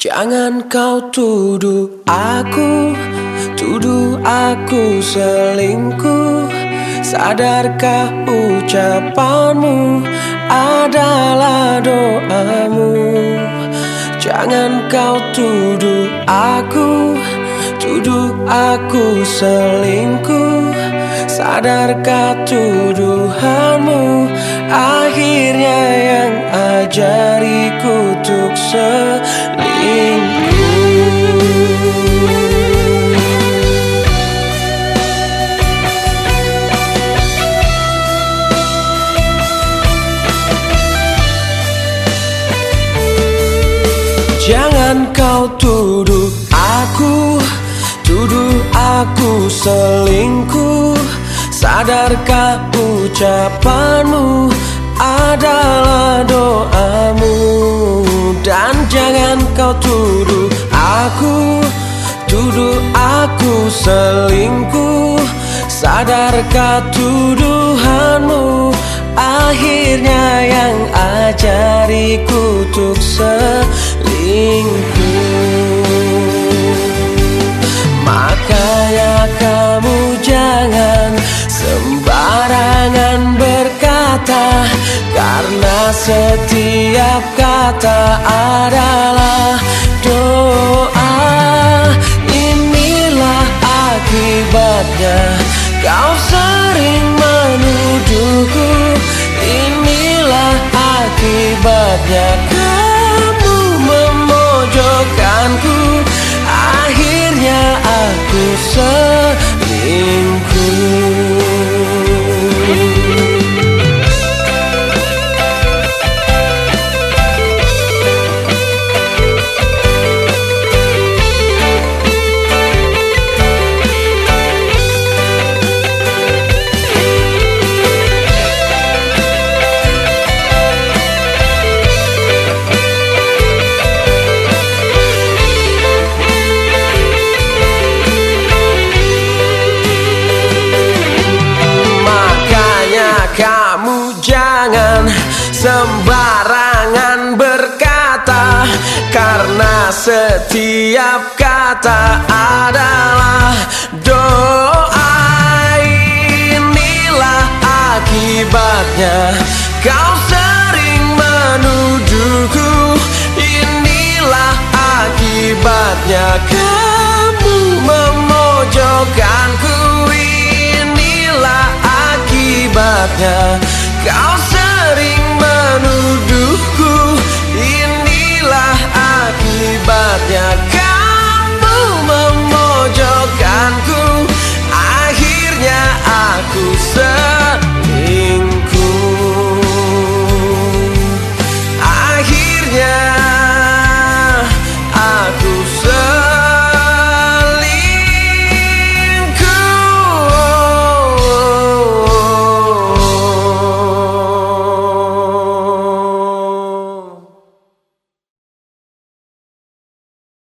Jangan kau tuduh aku, tuduh aku selingkuh. Sadarkah ucapanmu? Adalah doamu. Jangan kau tuduh aku, tuduh aku selingkuh. Sadarkah tuduhanmu? Akhirnya yang ajariku untuk selingkuh Jangan kau tuduh aku Tuduh aku selingkuh. Sadarkah ucapanmu adalah doamu? Dan jangan kau tuduh aku Tuduh aku selingkuh. Sadarkah tuduhanmu Akhirnya yang ajariku untuk Makanya kamu jangan sembarangan berkata Karena setiap kata adalah doa. Inilah akibatnya. Kau jangan sembarangan berkata Karena setiap kata adalah doa. Inilah akibatnya. Kau